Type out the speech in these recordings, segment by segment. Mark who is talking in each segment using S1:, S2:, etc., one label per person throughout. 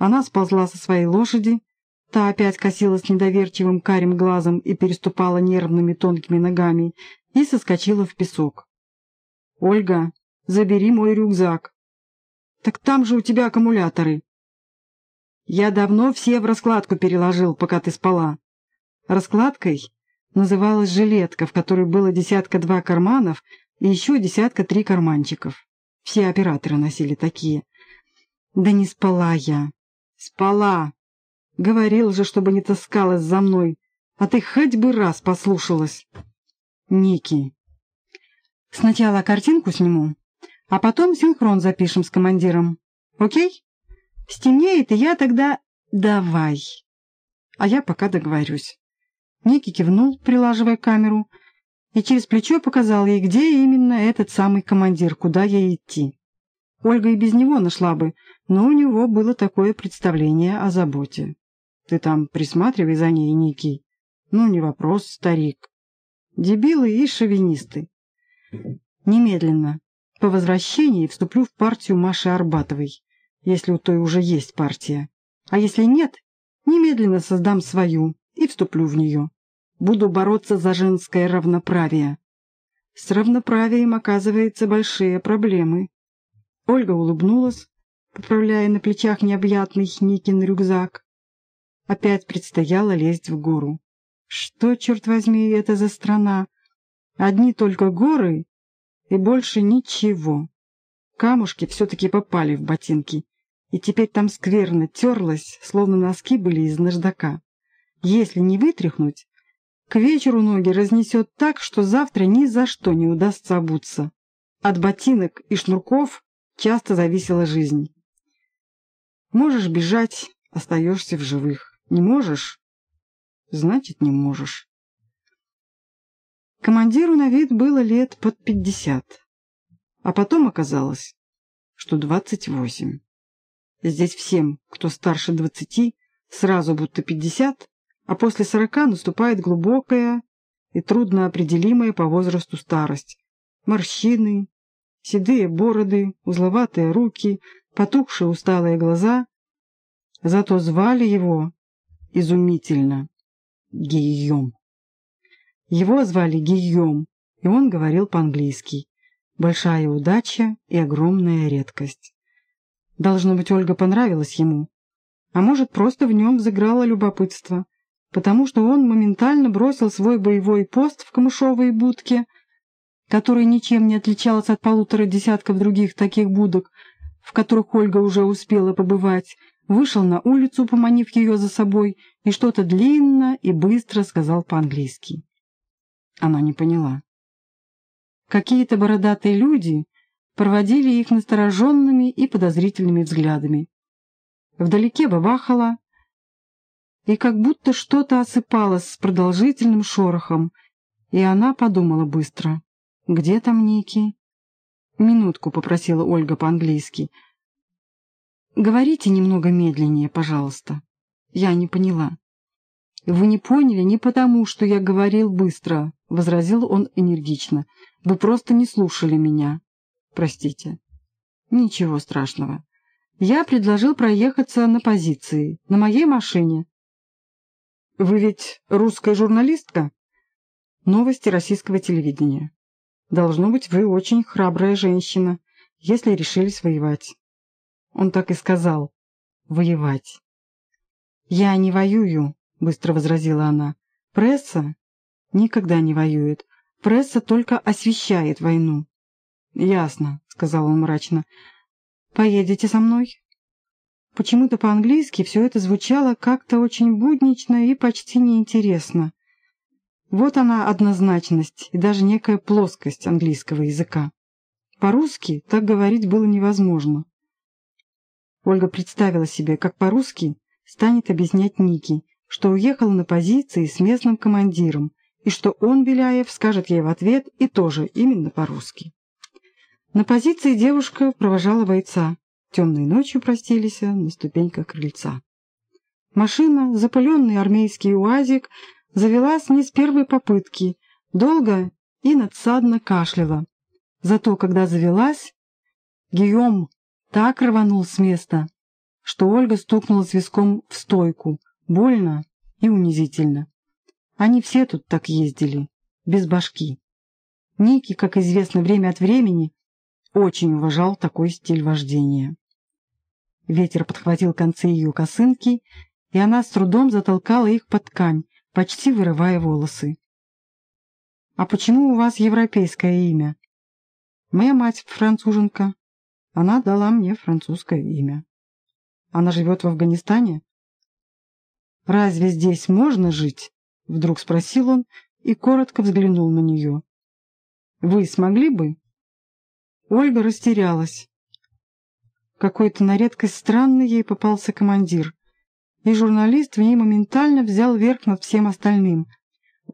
S1: Она сползла со своей лошади, та опять косилась недоверчивым карим глазом и переступала нервными тонкими ногами, и соскочила в песок. «Ольга, забери мой рюкзак». «Так там же у тебя аккумуляторы». «Я давно все в раскладку переложил, пока ты спала». Раскладкой называлась жилетка, в которой было десятка-два карманов и еще десятка-три карманчиков. Все операторы носили такие. Да не спала я. Спала. Говорил же, чтобы не таскалась за мной. А ты хоть бы раз послушалась. Ники. Сначала картинку сниму, а потом синхрон запишем с командиром. Окей? Стемнеет, и я тогда... Давай. А я пока договорюсь. Ники кивнул, прилаживая камеру, и через плечо показал ей, где именно этот самый командир, куда ей идти. Ольга и без него нашла бы, но у него было такое представление о заботе. Ты там присматривай за ней, Ники. Ну, не вопрос, старик. Дебилы и шовинисты. Немедленно. По возвращении вступлю в партию Маши Арбатовой, если у той уже есть партия. А если нет, немедленно создам свою и вступлю в нее. Буду бороться за женское равноправие. С равноправием, оказывается, большие проблемы. Ольга улыбнулась, поправляя на плечах необъятный Никин рюкзак. Опять предстояло лезть в гору. Что, черт возьми, это за страна? Одни только горы и больше ничего. Камушки все-таки попали в ботинки, и теперь там скверно терлось, словно носки были из наждака. Если не вытряхнуть, к вечеру ноги разнесет так, что завтра ни за что не удастся обуться. От ботинок и шнурков часто зависела жизнь. Можешь бежать, остаешься в живых. Не можешь? Значит, не можешь. Командиру на вид было лет под пятьдесят. А потом оказалось, что двадцать восемь. Здесь всем, кто старше двадцати, сразу будто пятьдесят, а после сорока наступает глубокая и трудно определимая по возрасту старость. Морщины, седые бороды, узловатые руки, потухшие усталые глаза. Зато звали его изумительно Гийом. Его звали Гийом, и он говорил по-английски. Большая удача и огромная редкость. Должно быть, Ольга понравилась ему. А может, просто в нем взыграло любопытство потому что он моментально бросил свой боевой пост в камышовой будке, который ничем не отличался от полутора десятков других таких будок, в которых Ольга уже успела побывать, вышел на улицу, поманив ее за собой, и что-то длинно и быстро сказал по-английски. Она не поняла. Какие-то бородатые люди проводили их настороженными и подозрительными взглядами. Вдалеке бабахала, и как будто что-то осыпалось с продолжительным шорохом, и она подумала быстро. «Где там Ники?» «Минутку», — попросила Ольга по-английски. «Говорите немного медленнее, пожалуйста». Я не поняла. «Вы не поняли не потому, что я говорил быстро», — возразил он энергично. «Вы просто не слушали меня. Простите». «Ничего страшного. Я предложил проехаться на позиции, на моей машине. Вы ведь русская журналистка? Новости российского телевидения. Должно быть, вы очень храбрая женщина, если решились воевать. Он так и сказал. Воевать. Я не воюю, быстро возразила она. Пресса никогда не воюет. Пресса только освещает войну. Ясно, сказал он мрачно. Поедете со мной? Почему-то по-английски все это звучало как-то очень буднично и почти неинтересно. Вот она однозначность и даже некая плоскость английского языка. По-русски так говорить было невозможно. Ольга представила себе, как по-русски станет объяснять Ники, что уехала на позиции с местным командиром, и что он, Беляев, скажет ей в ответ и тоже именно по-русски. На позиции девушка провожала бойца, Темной ночью простились на ступеньках крыльца. Машина, запыленный армейский уазик, завелась не с первой попытки, долго и надсадно кашляла. Зато, когда завелась, Гийом так рванул с места, что Ольга стукнулась виском в стойку, больно и унизительно. Они все тут так ездили, без башки. Ники, как известно, время от времени очень уважал такой стиль вождения. Ветер подхватил концы ее косынки, и она с трудом затолкала их под ткань, почти вырывая волосы. «А почему у вас европейское имя?» «Моя мать француженка. Она дала мне французское имя. Она живет в Афганистане?» «Разве здесь можно жить?» — вдруг спросил он и коротко взглянул на нее. «Вы смогли бы?» Ольга растерялась. Какой-то на редкость странный ей попался командир, и журналист в ней моментально взял верх над всем остальным —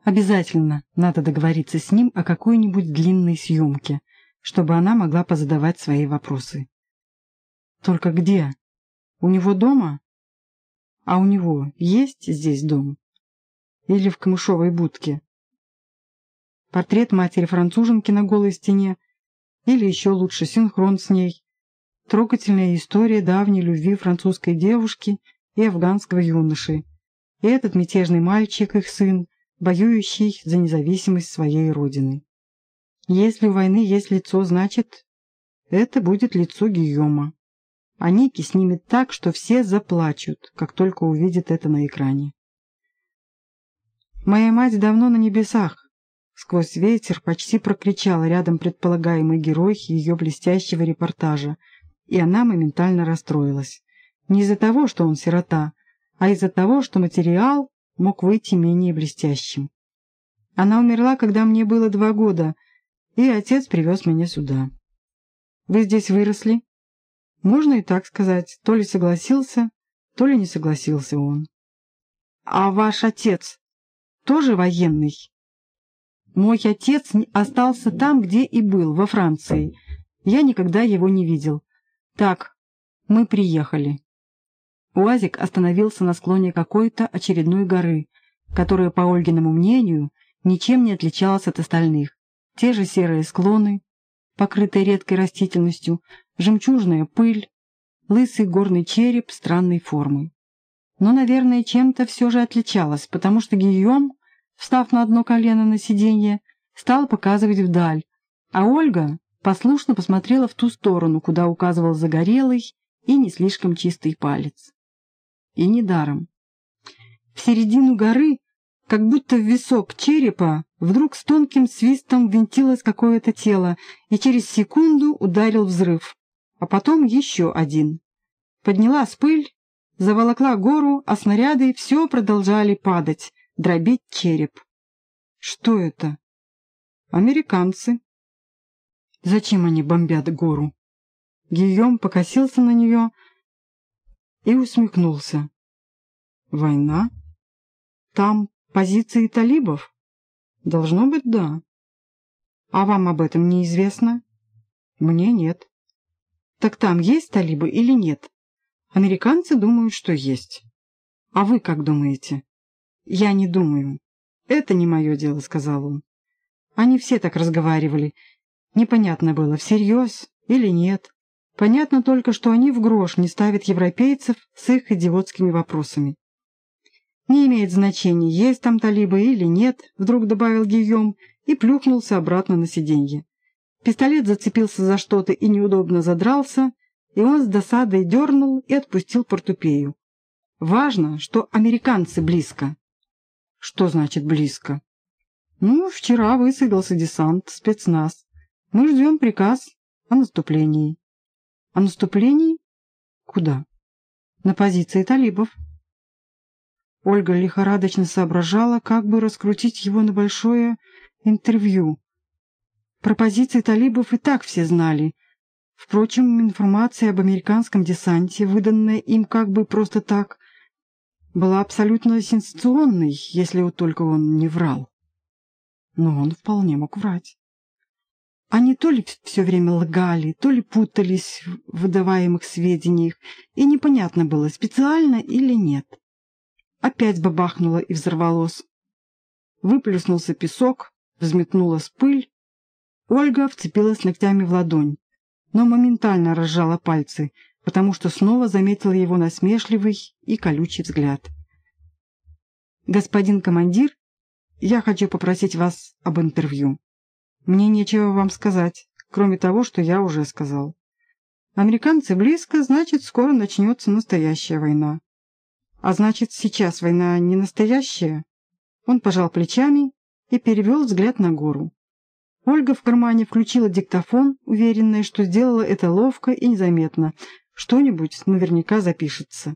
S1: Обязательно надо договориться с ним о какой-нибудь длинной съемке, чтобы она могла позадавать свои вопросы. Только где? У него дома? А у него есть здесь дом? Или в камышовой будке? Портрет матери-француженки на голой стене? Или еще лучше синхрон с ней? Трогательная история давней любви французской девушки и афганского юноши. И этот мятежный мальчик, их сын, воюющий за независимость своей родины. Если у войны есть лицо, значит, это будет лицо Гийома. А Ники снимет так, что все заплачут, как только увидят это на экране. «Моя мать давно на небесах», — сквозь ветер почти прокричал рядом предполагаемый герой ее блестящего репортажа, и она моментально расстроилась. Не из-за того, что он сирота, а из-за того, что материал мог выйти менее блестящим. Она умерла, когда мне было два года, и отец привез меня сюда. Вы здесь выросли? Можно и так сказать. То ли согласился, то ли не согласился он. А ваш отец тоже военный? Мой отец остался там, где и был, во Франции. Я никогда его не видел. Так, мы приехали. УАЗик остановился на склоне какой-то очередной горы, которая, по Ольгиному мнению, ничем не отличалась от остальных. Те же серые склоны, покрытые редкой растительностью, жемчужная пыль, лысый горный череп странной формы. Но, наверное, чем-то все же отличалась, потому что Гийом, встав на одно колено на сиденье, стал показывать вдаль, а Ольга послушно посмотрела в ту сторону, куда указывал загорелый и не слишком чистый палец. И недаром. В середину горы, как будто в висок черепа, вдруг с тонким свистом винтилось какое-то тело, и через секунду ударил взрыв. А потом еще один. Поднялась пыль, заволокла гору, а снаряды все продолжали падать, дробить череп. Что это? Американцы. Зачем они бомбят гору? Гийом покосился на нее, и усмехнулся. «Война? Там позиции талибов? Должно быть, да. А вам об этом неизвестно? Мне нет. Так там есть талибы или нет? Американцы думают, что есть. А вы как думаете? Я не думаю. Это не мое дело, сказал он. Они все так разговаривали. Непонятно было, всерьез или нет. Понятно только, что они в грош не ставят европейцев с их идиотскими вопросами. «Не имеет значения, есть там талибы или нет», — вдруг добавил Гийом и плюхнулся обратно на сиденье. Пистолет зацепился за что-то и неудобно задрался, и он с досадой дернул и отпустил портупею. «Важно, что американцы близко». «Что значит близко?» «Ну, вчера высадился десант, спецназ. Мы ждем приказ о наступлении». О наступлении? Куда? На позиции талибов. Ольга лихорадочно соображала, как бы раскрутить его на большое интервью. Про позиции талибов и так все знали. Впрочем, информация об американском десанте, выданная им как бы просто так, была абсолютно сенсационной, если вот только он не врал. Но он вполне мог врать. Они то ли все время лгали, то ли путались в выдаваемых сведениях, и непонятно было, специально или нет. Опять бабахнуло и взорвалось. Выплюснулся песок, взметнулась пыль. Ольга вцепилась ногтями в ладонь, но моментально разжала пальцы, потому что снова заметила его насмешливый и колючий взгляд. «Господин командир, я хочу попросить вас об интервью. Мне нечего вам сказать, кроме того, что я уже сказал. Американцы близко, значит, скоро начнется настоящая война. А значит, сейчас война не настоящая?» Он пожал плечами и перевел взгляд на гору. Ольга в кармане включила диктофон, уверенная, что сделала это ловко и незаметно. Что-нибудь наверняка запишется.